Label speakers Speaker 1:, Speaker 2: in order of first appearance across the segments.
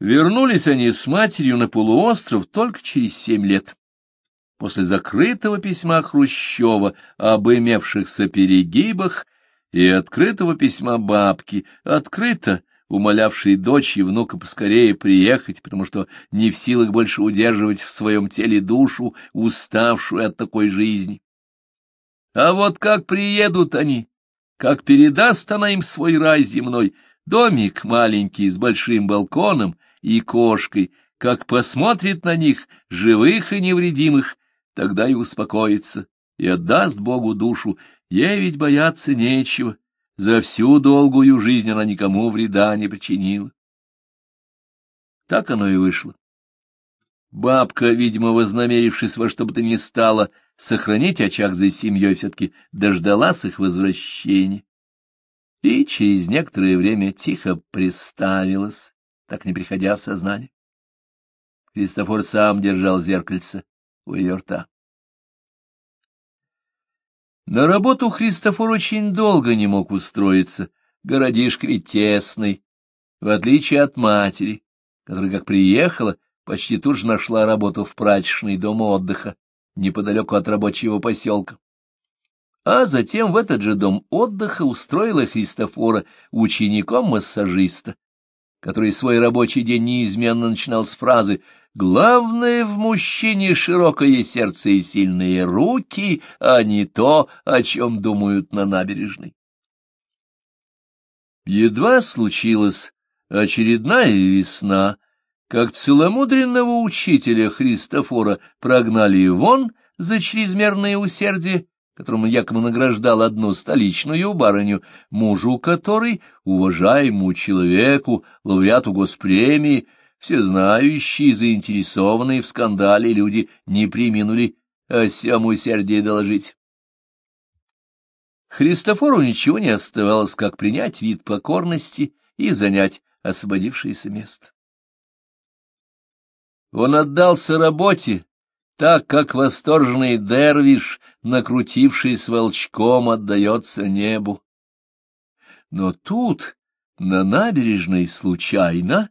Speaker 1: Вернулись они с матерью на полуостров только через семь лет. После закрытого письма Хрущева об имевшихся перегибах и открытого письма бабки, открыто умолявшей дочь и внука поскорее приехать, потому что не в силах больше удерживать в своем теле душу, уставшую от такой жизни. А вот как приедут они, как передаст она им свой рай земной, домик маленький с большим балконом и кошкой, как посмотрит на них, живых и невредимых, тогда и успокоится, и отдаст Богу душу, ей ведь бояться нечего, за всю долгую жизнь она никому вреда не причинила. Так оно и вышло. Бабка, видимо, вознамерившись во что бы то ни стало сохранить очаг за семьей, все-таки дождалась их возвращения и через некоторое время тихо приставилась, так не приходя в сознание. Христофор сам держал зеркальце у ее рта. На работу Христофор очень долго не мог устроиться, городишко ведь тесный, в отличие от матери, которая, как приехала, почти тут же нашла работу в прачечный дом отдыха, неподалеку от рабочего поселка. А затем в этот же дом отдыха устроила Христофора учеником массажиста, который свой рабочий день неизменно начинал с фразы «Главное в мужчине широкое сердце и сильные руки, а не то, о чем думают на набережной». Едва случилась очередная весна, как целомудренного учителя Христофора прогнали вон за чрезмерное усердие которым он якобы награждал одну столичную барыню, мужу которой, уважаемому человеку, лауреату госпремии, всезнающие заинтересованные в скандале люди не приминули о сем усердии доложить. Христофору ничего не оставалось, как принять вид покорности и занять освободившееся место. Он отдался работе, так как восторженный дервиш, накрутившись волчком, отдается небу. Но тут, на набережной, случайно,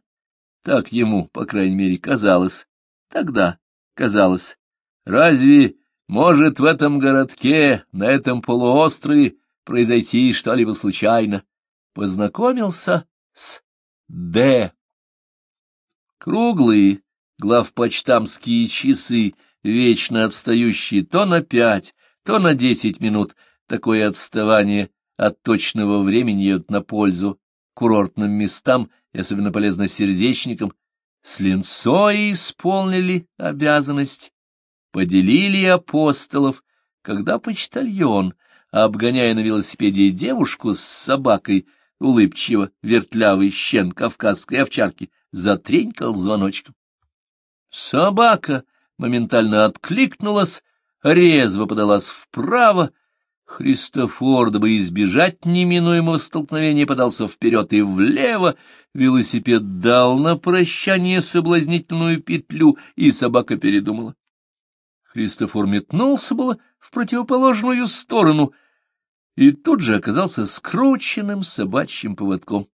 Speaker 1: так ему, по крайней мере, казалось, тогда казалось, разве может в этом городке, на этом полуострове, произойти что-либо случайно, познакомился с Д. Круглые главпочтамские часы — вечно отстающий то на пять, то на десять минут. Такое отставание от точного времени идет на пользу курортным местам и особенно полезно сердечникам. С линцой исполнили обязанность, поделили апостолов, когда почтальон, обгоняя на велосипеде девушку с собакой, улыбчиво вертлявый щен кавказской овчарки, затренькал звоночком. Собака моментально откликнулась, резво подалась вправо. Христофор, дабы избежать неминуемого столкновения, подался вперед и влево. Велосипед дал на прощание соблазнительную петлю, и собака передумала. Христофор метнулся было в противоположную сторону и тут же оказался скрученным собачьим поводком.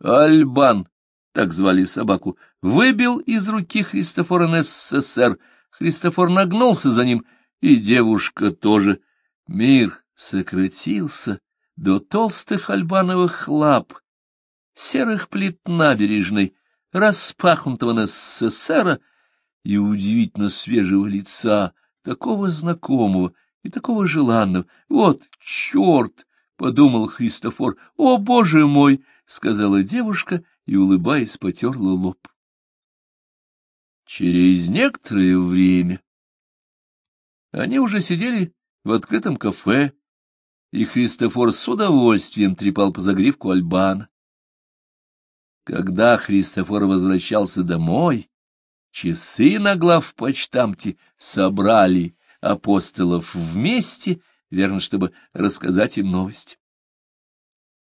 Speaker 1: Альбан, так звали собаку, выбил из руки Христофора НССР — Христофор нагнулся за ним, и девушка тоже. Мир сократился до толстых альбановых лап, серых плит набережной, распахнутого на СССР и удивительно свежего лица, такого знакомого и такого желанного. Вот черт! — подумал Христофор. — О, боже мой! — сказала девушка и, улыбаясь, потерла лоб. Через некоторое время они уже сидели в открытом кафе, и Христофор с удовольствием трепал по загривку Альбана. Когда Христофор возвращался домой, часы на главпочтамте собрали апостолов вместе, верно, чтобы рассказать им новость.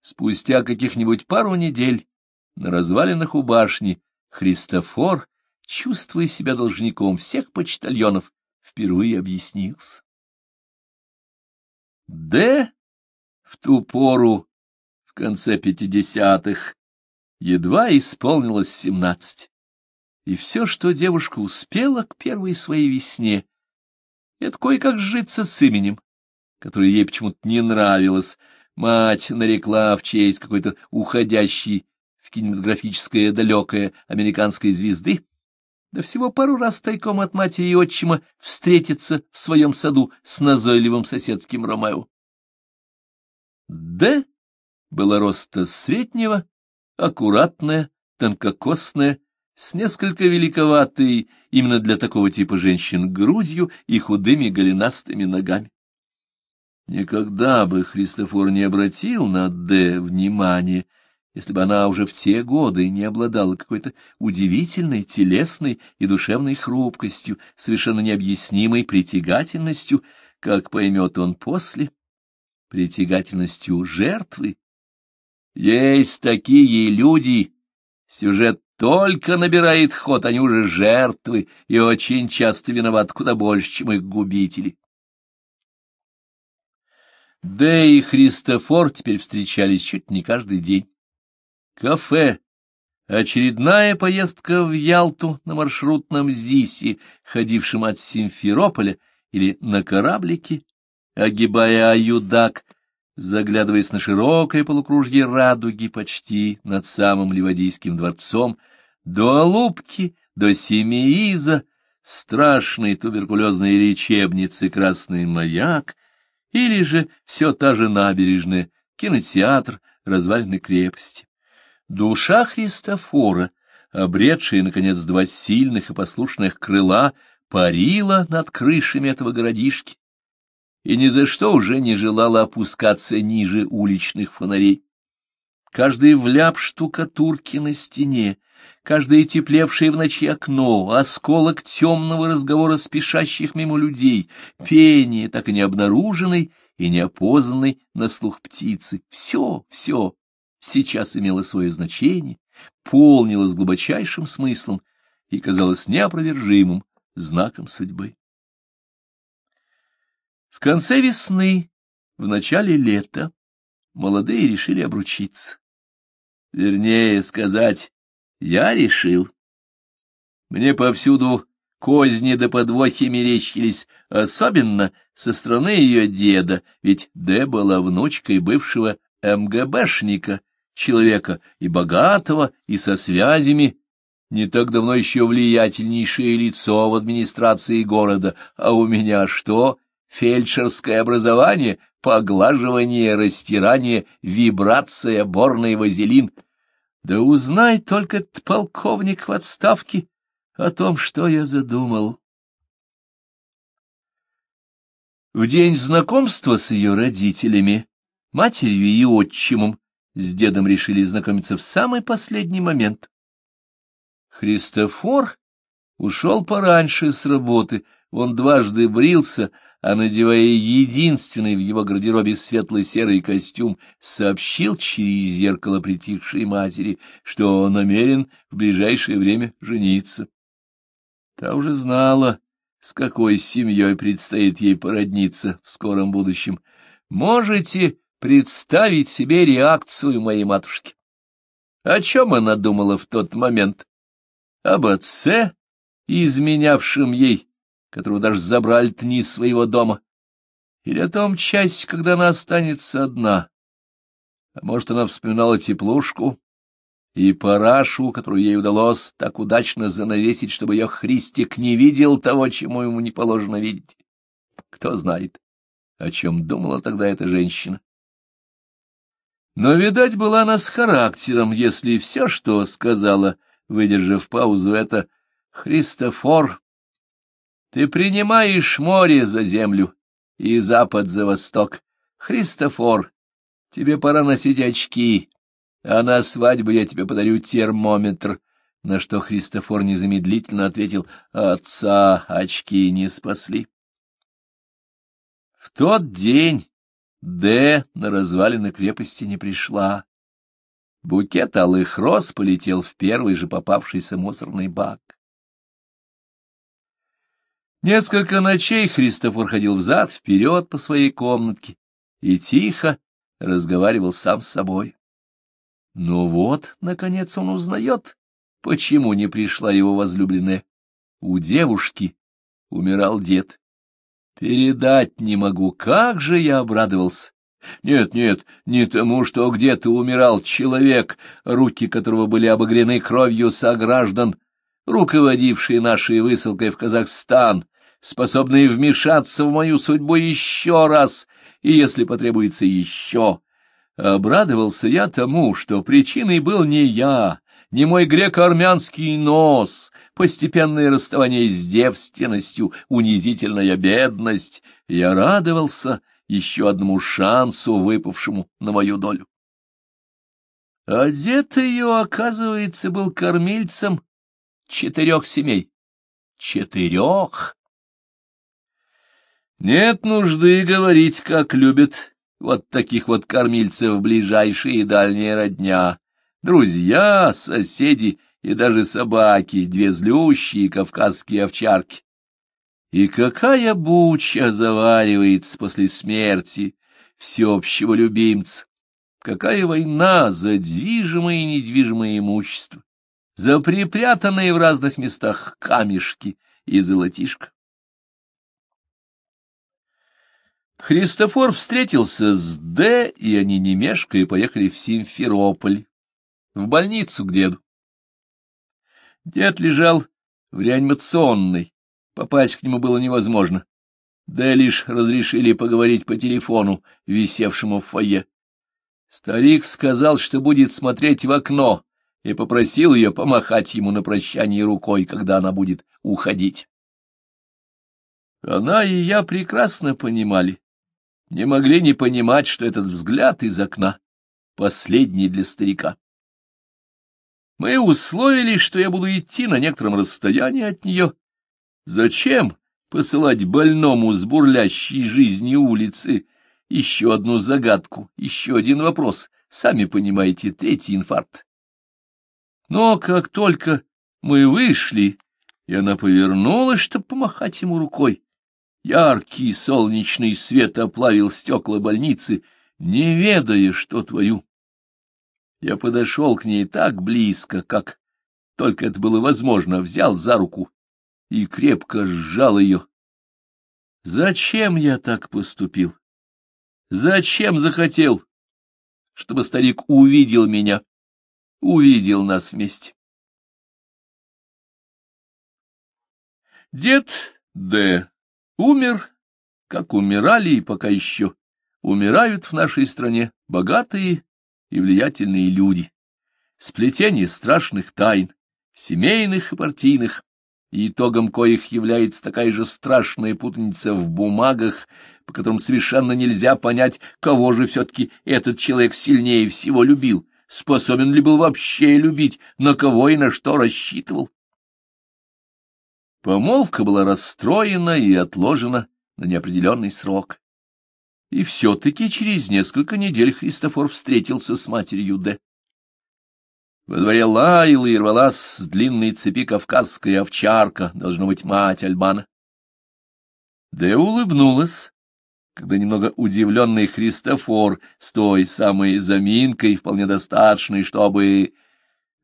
Speaker 1: Спустя каких-нибудь пару недель на развалинах у башни Христофор чувствуя себя должником всех почтальонов, впервые объяснился. Д. в ту пору, в конце пятидесятых, едва исполнилось семнадцать. И все, что девушка успела к первой своей весне, это кое-как сжиться с именем, которое ей почему-то не нравилось. Мать нарекла в честь какой-то уходящей в кинематографическое далекое американской звезды, да всего пару раз тайком от матери и отчима встретиться в своем саду с назойливым соседским Ромео. Д была роста среднего, аккуратная, тонкокосная, с несколько великоватой именно для такого типа женщин грудью и худыми голенастыми ногами. Никогда бы Христофор не обратил на Д внимание, если бы она уже в те годы не обладала какой-то удивительной телесной и душевной хрупкостью, совершенно необъяснимой притягательностью, как поймет он после, притягательностью жертвы. Есть такие люди, сюжет только набирает ход, они уже жертвы и очень часто виноват куда больше, чем их губители. Да и Христофор теперь встречались чуть не каждый день. Кафе, очередная поездка в Ялту на маршрутном ЗИСе, ходившем от Симферополя, или на кораблике, огибая Аюдак, заглядываясь на широкое полукружье радуги почти над самым Ливадийским дворцом, до Алупки, до Семииза, страшной туберкулезной лечебницы «Красный маяк», или же все та же набережная, кинотеатр, развалины крепости. Душа Христофора, обретшая, наконец, два сильных и послушных крыла, парила над крышами этого городишки и ни за что уже не желала опускаться ниже уличных фонарей. Каждый вляп штукатурки на стене, каждое теплевшее в ночи окно, осколок темного разговора спешащих мимо людей, пение, так и не обнаруженной и неопознанной на слух птицы, все, все сейчас имело свое значение, полнилось глубочайшим смыслом и казалось неопровержимым знаком судьбы. В конце весны, в начале лета, молодые решили обручиться. Вернее сказать, я решил. Мне повсюду козни да подвохи мерещились, особенно со стороны ее деда, ведь Д была внучкой бывшего МГБшника, человека и богатого, и со связями, не так давно еще влиятельнейшее лицо в администрации города, а у меня что? Фельдшерское образование, поглаживание, растирание, вибрация, борный вазелин. Да узнай только полковник в отставке о том, что я задумал. В день знакомства с ее родителями, матерью и отчимом, с дедом решили знакомиться в самый последний момент. Христофор ушел пораньше с работы, он дважды брился, а, надевая единственный в его гардеробе светло-серый костюм, сообщил через зеркало притихшей матери, что он намерен в ближайшее время жениться. Та уже знала, с какой семьей предстоит ей породниться в скором будущем. Можете представить себе реакцию моей матушки? О чем она думала в тот момент? Об отце, изменявшем ей, которого даже забрали тни своего дома, или о том часть, когда она останется одна. А может, она вспоминала теплушку и парашу, которую ей удалось так удачно занавесить, чтобы ее Христик не видел того, чему ему не положено видеть. Кто знает, о чем думала тогда эта женщина. Но, видать, была она с характером, если все, что сказала, выдержав паузу, это «Христофор, ты принимаешь море за землю и запад за восток. Христофор, тебе пора носить очки, а на свадьбу я тебе подарю термометр. На что Христофор незамедлительно ответил, отца очки не спасли. В тот день Д на развалины крепости не пришла. Букет алых роз полетел в первый же попавшийся мусорный бак. Несколько ночей Христофор ходил взад-вперед по своей комнатке и тихо разговаривал сам с собой. Ну вот, наконец, он узнает почему не пришла его возлюбленная. У девушки умирал дед. Передать не могу, как же я обрадовался. Нет, нет, не тому, что где-то умирал человек, руки которого были обогрены кровью сограждан, руководивший нашей высылкой в Казахстан, способный вмешаться в мою судьбу еще раз, и, если потребуется, еще. Обрадовался я тому, что причиной был не я, не мой греко-армянский нос, постепенное расставание с девственностью, унизительная бедность. Я радовался еще одному шансу, выпавшему на мою долю. Одет ее, оказывается, был кормильцем четырех семей. Четырех! Нет нужды говорить, как любят вот таких вот кормильцев ближайшие и дальние родня. Друзья, соседи и даже собаки, две злющие кавказские овчарки. И какая буча заваривается после смерти всеобщего любимца! Какая война за движимое и недвижимое имущество, за припрятанные в разных местах камешки и золотишко! Христофор встретился с Д, и они, не мешкая, поехали в Симферополь, в больницу к деду. Дед лежал в реанимационной, попасть к нему было невозможно. Да лишь разрешили поговорить по телефону, висевшему в фойе. Старик сказал, что будет смотреть в окно, и попросил ее помахать ему на прощание рукой, когда она будет уходить. Она и я прекрасно понимали, не могли не понимать, что этот взгляд из окна последний для старика. Мы условились, что я буду идти на некотором расстоянии от нее. Зачем посылать больному с бурлящей жизнью улицы еще одну загадку, еще один вопрос, сами понимаете, третий инфаркт. Но как только мы вышли, и она повернулась, чтобы помахать ему рукой, Яркий солнечный свет оплавил стекла больницы, не ведая, что творю. Я подошел к ней так близко, как только это было возможно, взял за руку и крепко сжал ее. Зачем я так поступил? Зачем захотел? Чтобы старик увидел меня, увидел нас вместе. Дед Д. Умер, как умирали и пока еще умирают в нашей стране богатые и влиятельные люди. Сплетение страшных тайн, семейных и партийных, и итогом коих является такая же страшная путаница в бумагах, по которым совершенно нельзя понять, кого же все-таки этот человек сильнее всего любил, способен ли был вообще любить, на кого и на что рассчитывал. Помолвка была расстроена и отложена на неопределенный срок. И все-таки через несколько недель Христофор встретился с матерью Д. Во дворе лаяла и рвалась с длинной цепи кавказская овчарка, должно быть, мать Альбана. Д улыбнулась, когда немного удивленный Христофор с той самой заминкой, вполне достаточной, чтобы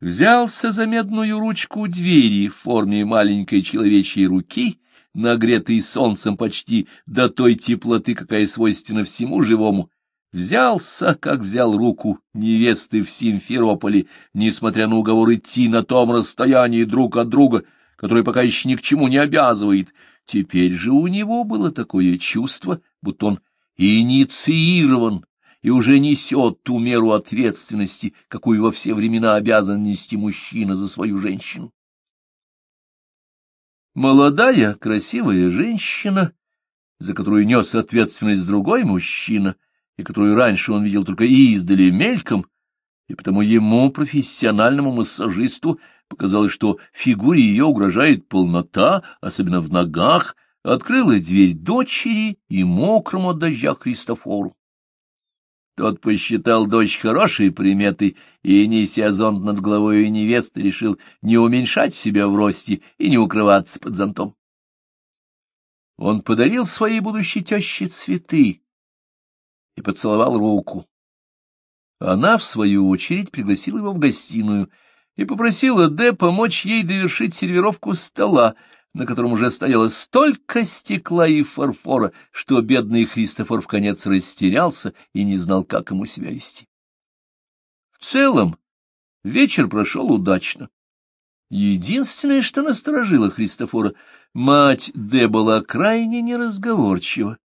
Speaker 1: взялся за медную ручку двери в форме маленькой человечьей руки, нагретой солнцем почти до той теплоты, какая свойственна всему живому, взялся, как взял руку невесты в Симферополе, несмотря на уговор идти на том расстоянии друг от друга, которое пока еще ни к чему не обязывает. Теперь же у него было такое чувство, будто он инициирован и уже несет ту меру ответственности, какую во все времена обязан нести мужчина за свою женщину. Молодая, красивая женщина, за которую нес ответственность другой мужчина, и которую раньше он видел только издали мельком, и потому ему, профессиональному массажисту, показалось, что фигуре ее угрожает полнота, особенно в ногах, открыла дверь дочери и мокрому от дождя Христофору. Тот посчитал дочь хорошей приметой и, неся зонт над головой невесты, решил не уменьшать себя в росте и не укрываться под зонтом. Он подарил своей будущей теще цветы и поцеловал руку. Она, в свою очередь, пригласила его в гостиную, и попросила Д помочь ей довершить сервировку стола, на котором уже стояло столько стекла и фарфора, что бедный Христофор в конец растерялся и не знал, как ему себя вести. В целом, вечер прошел удачно. Единственное, что насторожило Христофора, мать Д была крайне неразговорчива.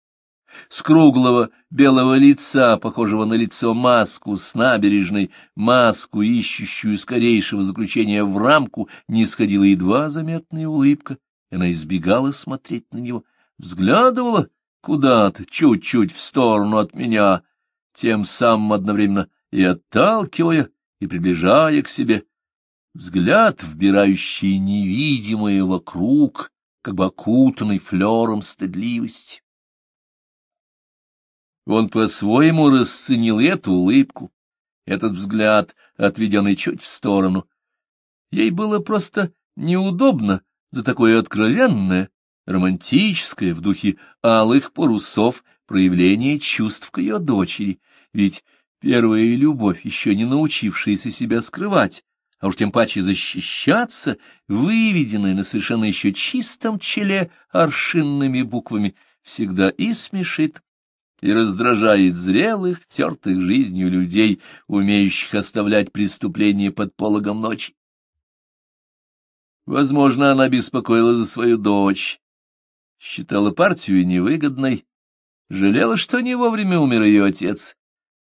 Speaker 1: С круглого белого лица, похожего на лицо маску с набережной, маску, ищущую скорейшего заключения в рамку, не сходила едва заметная улыбка, она избегала смотреть на него, взглядывала куда-то, чуть-чуть в сторону от меня, тем самым одновременно и отталкивая, и приближая к себе, взгляд, вбирающий невидимое вокруг, как бы окутанный флером стыдливости. Он по-своему расценил эту улыбку, этот взгляд, отведенный чуть в сторону. Ей было просто неудобно за такое откровенное, романтическое, в духе алых парусов, проявление чувств к ее дочери, ведь первая любовь, еще не научившаяся себя скрывать, а уж тем паче защищаться, выведенная на совершенно еще чистом челе аршинными буквами, всегда и смешит, и раздражает зрелых, тертых жизнью людей, умеющих оставлять преступления под пологом ночи. Возможно, она беспокоила за свою дочь, считала партию невыгодной, жалела, что не вовремя умер ее отец.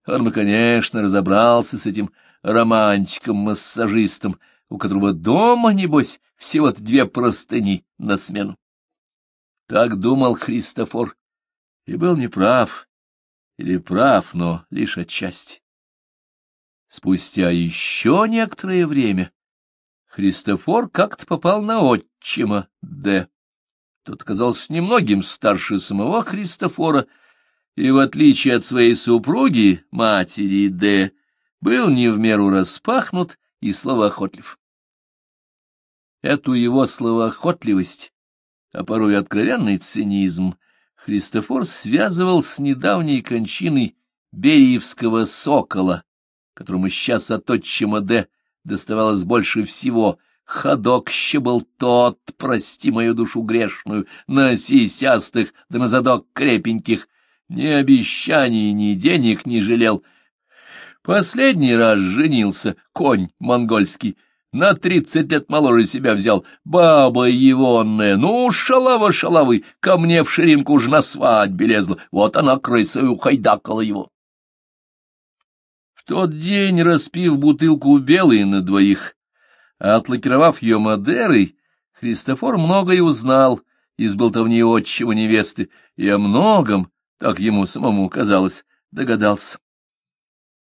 Speaker 1: Он бы, конечно, разобрался с этим романтиком-массажистом, у которого дома, небось, всего-то две простыни на смену. Так думал Христофор и был неправ, или прав, но лишь отчасти. Спустя еще некоторое время Христофор как-то попал на отчима Д. Тот оказался немногим старше самого Христофора, и, в отличие от своей супруги, матери Д, был не в меру распахнут и словоохотлив. Эту его словоохотливость, а порой откровенный цинизм, Христофор связывал с недавней кончиной Бериевского сокола, которому сейчас от отчима Д доставалось больше всего. Ходок был тот, прости мою душу грешную, на сисястых да на задок крепеньких, ни обещаний, ни денег не жалел. Последний раз женился конь монгольский, на тридцать лет моложе себя взял. Баба егонная, ну, шалава шалавы, ко мне в ширинку уж на свадьбе лезла. Вот она крысой ухайдакала его. Тот день, распив бутылку белой на двоих, а отлакировав ее Мадерой, Христофор многое узнал из болтовни отчего невесты, и о многом, так ему самому казалось, догадался.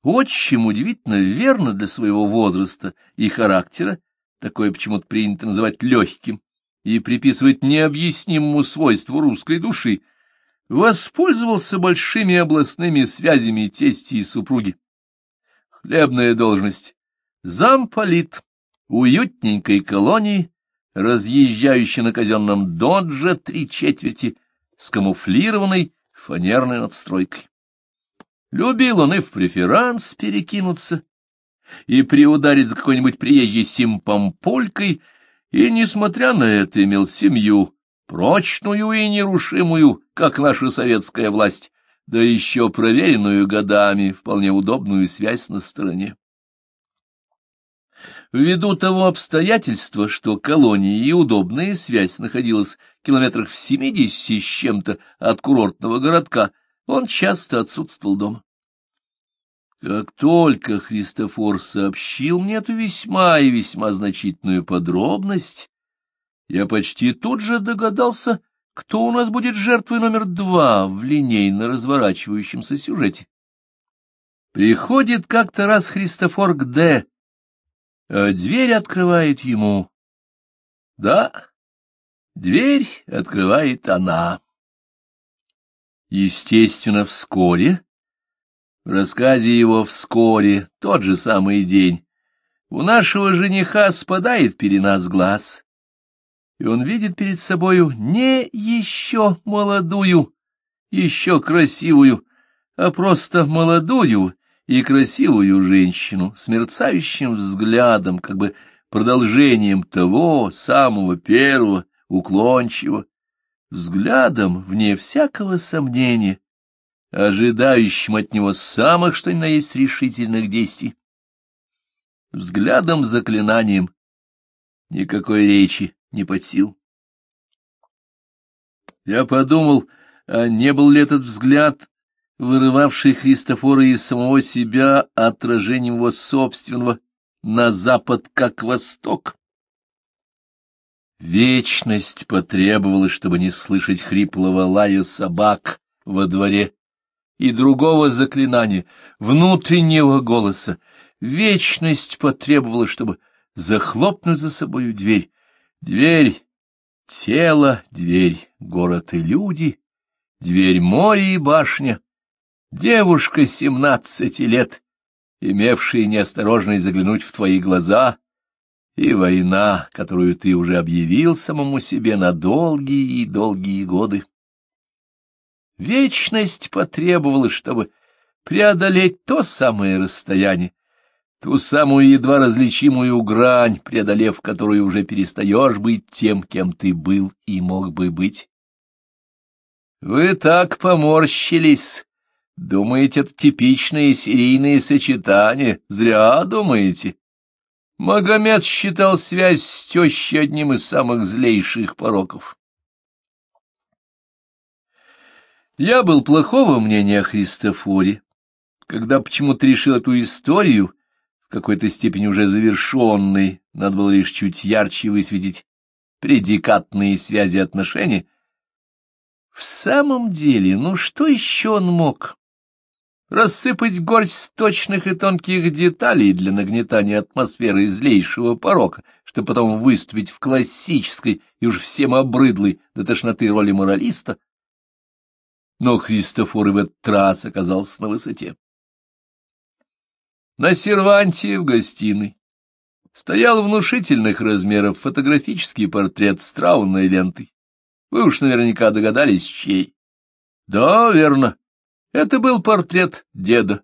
Speaker 1: Отчим удивительно верно для своего возраста и характера, такое почему-то принято называть легким, и приписывать необъяснимому свойству русской души, воспользовался большими областными связями тести и супруги. Хлебная должность. Замполит уютненькой колонии, разъезжающей на казенном додже три четверти, с камуфлированной фанерной надстройкой. Любил он и в преферанс перекинуться, и приударить за какой-нибудь приезжей симпамполькой, и, несмотря на это, имел семью, прочную и нерушимую, как наша советская власть, да еще проверенную годами, вполне удобную связь на стороне. Ввиду того обстоятельства, что колония и удобная связь находилась километрах в семидесяти с чем-то от курортного городка, он часто отсутствовал дома. Как только Христофор сообщил мне эту весьма и весьма значительную подробность, я почти тут же догадался, кто у нас будет жертвой номер два в линейно разворачивающемся сюжете. Приходит как-то раз Христофор к Д, а дверь открывает ему. Да, дверь открывает она. Естественно, вскоре, в рассказе его вскоре, тот же самый день, у нашего жениха спадает перена с глаз, и он видит перед собою не еще молодую, еще красивую, а просто молодую и красивую женщину с мерцающим взглядом, как бы продолжением того самого первого, уклончивого, взглядом, вне всякого сомнения, ожидающим от него самых что ни на есть решительных действий. Взглядом-заклинанием никакой речи не под сил. Я подумал, а не был ли этот взгляд, вырывавший Христофора из самого себя, отражением его собственного на запад как восток? Вечность потребовала, чтобы не слышать хриплого лая собак во дворе и другого заклинания, внутреннего голоса. Вечность потребовала, чтобы захлопнуть за собою дверь. Дверь, тело, дверь, город и люди, дверь, море и башня. Девушка семнадцати лет, имевшая неосторожность заглянуть в твои глаза — и война, которую ты уже объявил самому себе на долгие и долгие годы. Вечность потребовала, чтобы преодолеть то самое расстояние, ту самую едва различимую грань, преодолев которую уже перестаешь быть тем, кем ты был и мог бы быть. Вы так поморщились. Думаете, это типичные серийные сочетания? Зря думаете. Магомед считал связь с тещей одним из самых злейших пороков. Я был плохого мнения о Христофоре, когда почему-то решил эту историю, какой-то степени уже завершенной, надо было лишь чуть ярче высветить предикатные связи отношений. В самом деле, ну что еще он мог? рассыпать горсть точных и тонких деталей для нагнетания атмосферы злейшего порока, чтобы потом выступить в классической и уж всем обрыдлой до тошноты роли моралиста. Но Христофор и в этот раз оказался на высоте. На серванте в гостиной стоял внушительных размеров фотографический портрет с траурной лентой. Вы уж наверняка догадались, чей. Да, верно, это был портрет деда.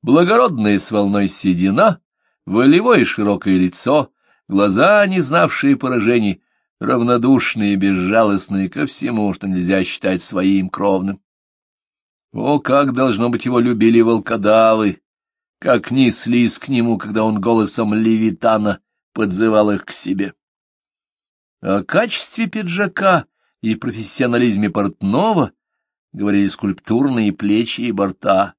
Speaker 1: Благородная с волной седина, волевое широкое лицо, глаза, не знавшие поражений, равнодушные безжалостные ко всему, что нельзя считать своим кровным. О, как, должно быть, его любили волкодавы, как неслись к нему, когда он голосом левитана подзывал их к себе. О качестве пиджака и профессионализме портного говорили скульптурные плечи и борта.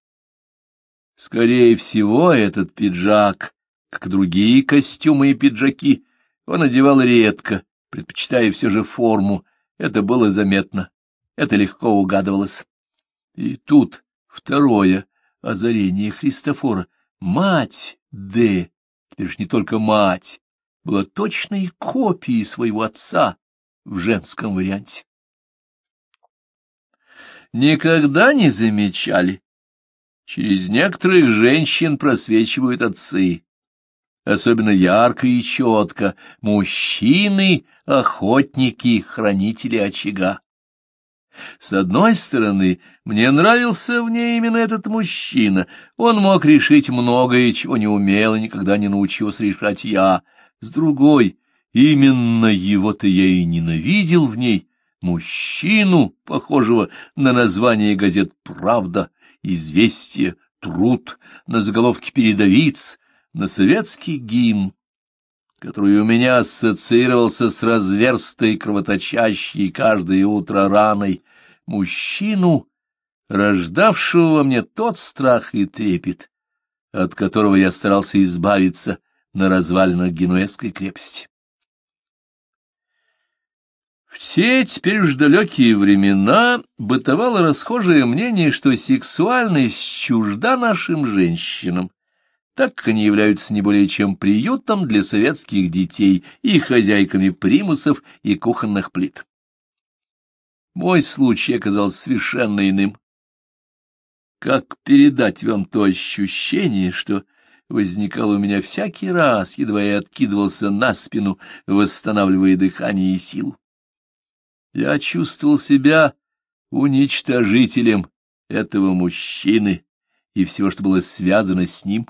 Speaker 1: Скорее всего, этот пиджак, как другие костюмы и пиджаки, он одевал редко, предпочитая все же форму. Это было заметно, это легко угадывалось. И тут второе озарение Христофора. Мать Д, теперь же не только мать, была точной копией своего отца в женском варианте никогда не замечали. Через некоторых женщин просвечивают отцы. Особенно ярко и четко мужчины, охотники, хранители очага. С одной стороны, мне нравился в ней именно этот мужчина. Он мог решить многое, чего не умел и никогда не научился решать я. С другой, именно его-то я и ненавидел в ней, мужчину, похожего на название газет «Правда», «Известие», «Труд», на заголовке передовиц, на советский гимн, который у меня ассоциировался с разверстой, кровоточащей каждое утро раной, мужчину, рождавшего во мне тот страх и трепет, от которого я старался избавиться на развалинах Генуэзской крепости. В те теперь уж далекие времена бытовало расхожее мнение, что сексуальность чужда нашим женщинам, так как они являются не более чем приютом для советских детей и хозяйками примусов и кухонных плит. Мой случай оказался совершенно иным. Как передать вам то ощущение, что возникало у меня всякий раз, едва я откидывался на спину, восстанавливая дыхание и силу? Я чувствовал себя уничтожителем этого мужчины и всего, что было связано с ним.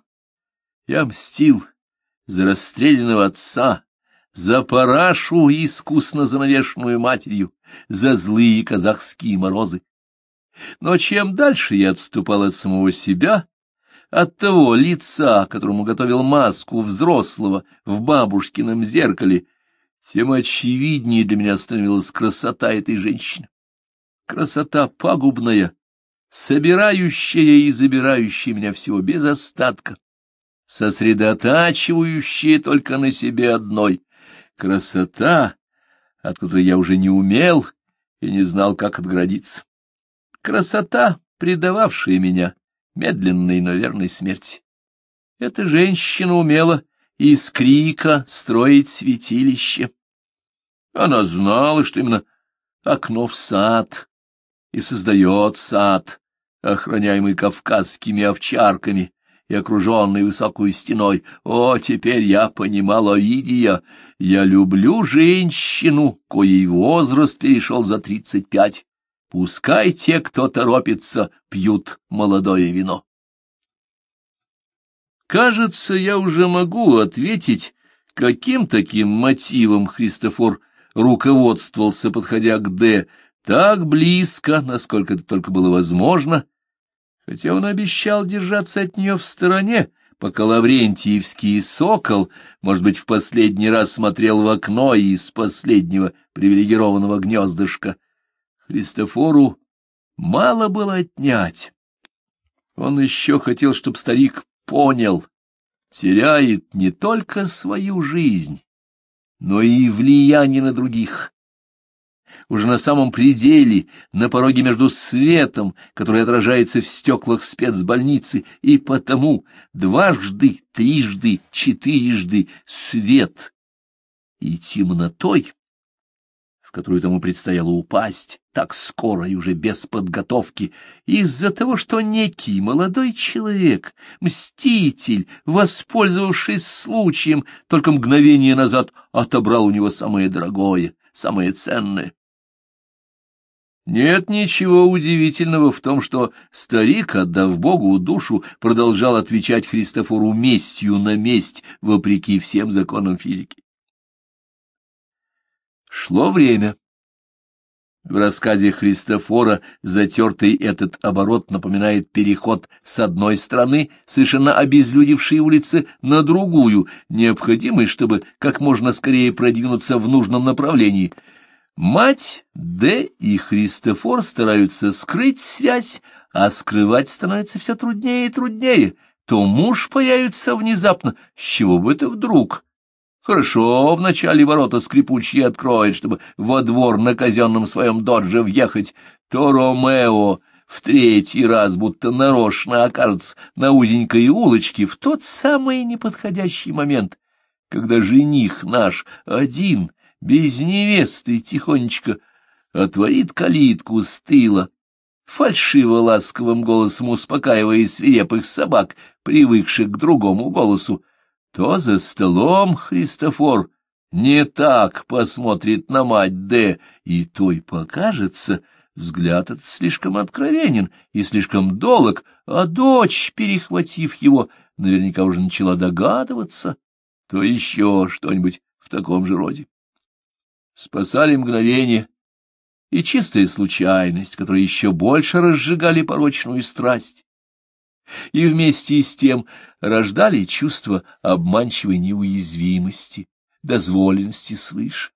Speaker 1: Я мстил за расстрелянного отца, за парашу, искусно занавешенную матерью, за злые казахские морозы. Но чем дальше я отступал от самого себя, от того лица, которому готовил маску взрослого в бабушкином зеркале, тем очевиднее для меня становилась красота этой женщины. Красота пагубная, собирающая и забирающая меня всего без остатка, сосредотачивающая только на себе одной. Красота, от которой я уже не умел и не знал, как отградиться. Красота, предававшая меня медленной, но верной смерти. Эта женщина умела из крика строить святилище. Она знала, что именно окно в сад и создает сад, охраняемый кавказскими овчарками и окруженный высокой стеной. О, теперь я понимал, Овидия, я люблю женщину, коей возраст перешел за тридцать пять. Пускай те, кто торопится, пьют молодое вино. Кажется, я уже могу ответить, каким таким мотивом Христофор руководствовался, подходя к Д, так близко, насколько это только было возможно, хотя он обещал держаться от нее в стороне, пока Лаврентиевский сокол, может быть, в последний раз смотрел в окно из последнего привилегированного гнездышка. Христофору мало было отнять. Он еще хотел, чтобы старик понял, теряет не только свою жизнь, но и влияние на других. Уже на самом пределе, на пороге между светом, который отражается в стеклах спецбольницы, и потому дважды, трижды, четырежды свет и темнотой, в которую тому предстояло упасть, так скоро и уже без подготовки, из-за того, что некий молодой человек, мститель, воспользовавшись случаем, только мгновение назад отобрал у него самое дорогое, самое ценное. Нет ничего удивительного в том, что старик, отдав Богу душу, продолжал отвечать Христофору местью на месть, вопреки всем законам физики. Шло время. В рассказе Христофора затертый этот оборот напоминает переход с одной стороны, совершенно обезлюдевшей улицы, на другую, необходимый, чтобы как можно скорее продвинуться в нужном направлении. Мать, Д и Христофор стараются скрыть связь, а скрывать становится все труднее и труднее. То муж появится внезапно, с чего бы это вдруг? Хорошо, вначале ворота скрипучие откроет, чтобы во двор на казенном своем додже въехать. То Ромео в третий раз будто нарочно окажется на узенькой улочке в тот самый неподходящий момент, когда жених наш один, без невесты, тихонечко отворит калитку с тыла, фальшиво ласковым голосом успокаивая свирепых собак, привыкших к другому голосу, то за столом Христофор не так посмотрит на мать Д, и той покажется, взгляд этот слишком откровенен и слишком долг, а дочь, перехватив его, наверняка уже начала догадываться, то еще что-нибудь в таком же роде. Спасали мгновение и чистая случайность, которые еще больше разжигали порочную страсть и вместе с тем рождали чувство обманчивой неуязвимости, дозволенности свыше.